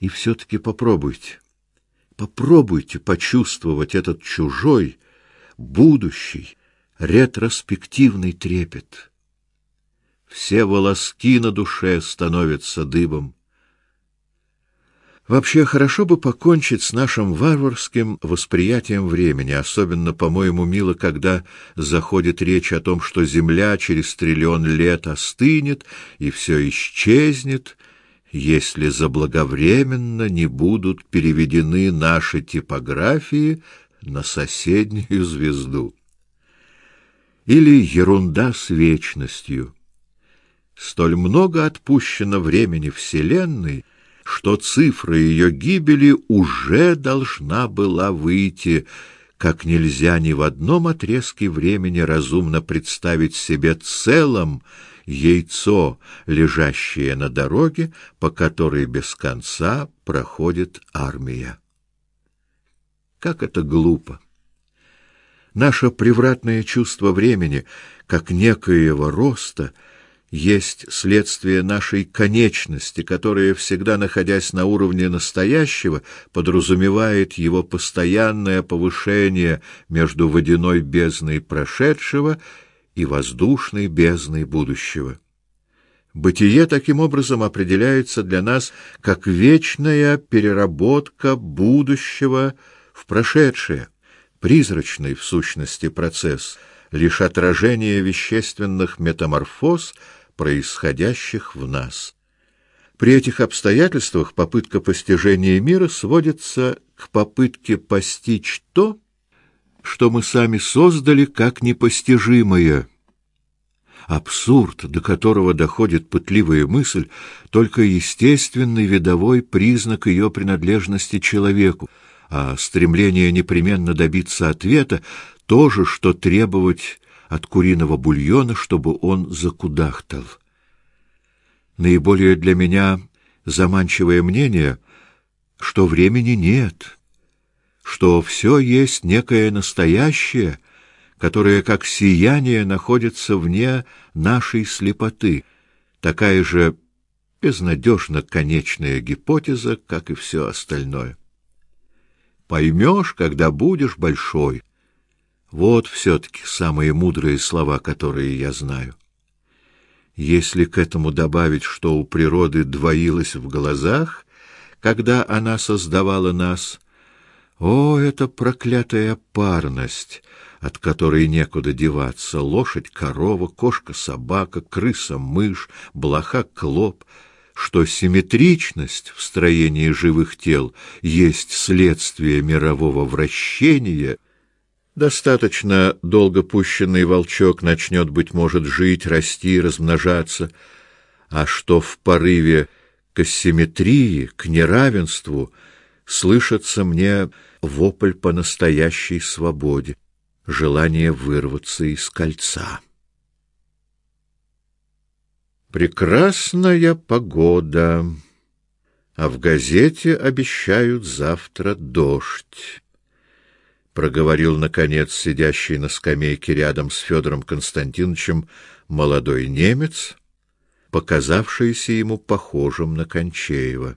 И все-таки попробуйте, попробуйте почувствовать этот чужой, будущий, ретроспективный трепет. Все волоски на душе становятся дыбом. Вообще хорошо бы покончить с нашим варварским восприятием времени, особенно, по-моему, мило, когда заходит речь о том, что Земля через триллион лет остынет и все исчезнет, если заблаговременно не будут переведены наши типографии на соседнюю звезду. Или ерунда с вечностью. Столь много отпущено времени Вселенной, что цифра ее гибели уже должна была выйти, как нельзя ни в одном отрезке времени разумно представить себе целым яйцо, лежащее на дороге, по которой без конца проходит армия. Как это глупо! Наше превратное чувство времени, как некоего роста — есть следствие нашей конечности, которая, всегда находясь на уровне настоящего, подразумевает его постоянное повышение между водяной бездной прошедшего и воздушной бездной будущего. Бытие таким образом определяется для нас как вечная переработка будущего в прошедшее, призрачный в сущности процесс, лишь отражение вещественных метаморфоз — происходящих в нас. При этих обстоятельствах попытка постижения мира сводится к попытке постичь то, что мы сами создали как непостижимое. Абсурд, до которого доходит пытливая мысль, только естественный видовой признак ее принадлежности человеку, а стремление непременно добиться ответа — то же, что требовать от куриного бульона, чтобы он закудахтал. Наиболее для меня заманчивое мнение, что времени нет, что все есть некое настоящее, которое как сияние находится вне нашей слепоты, такая же безнадежно конечная гипотеза, как и все остальное. Поймешь, когда будешь большой — вот все-таки самые мудрые слова, которые я знаю. Если к этому добавить, что у природы двоилось в глазах, когда она создавала нас, о, это проклятая парность, от которой некуда деваться, лошадь, корова, кошка, собака, крыса, мышь, блоха, клоп, что симметричность в строении живых тел есть следствие мирового вращения — Достаточно долго пущенный волчок начнет, быть может, жить, расти, размножаться, а что в порыве к асимметрии, к неравенству, слышится мне вопль по настоящей свободе, желание вырваться из кольца. Прекрасная погода, а в газете обещают завтра дождь проговорил наконец сидящий на скамейке рядом с Федором Константиновичем молодой немец, показавшийся ему похожим на Кончеева.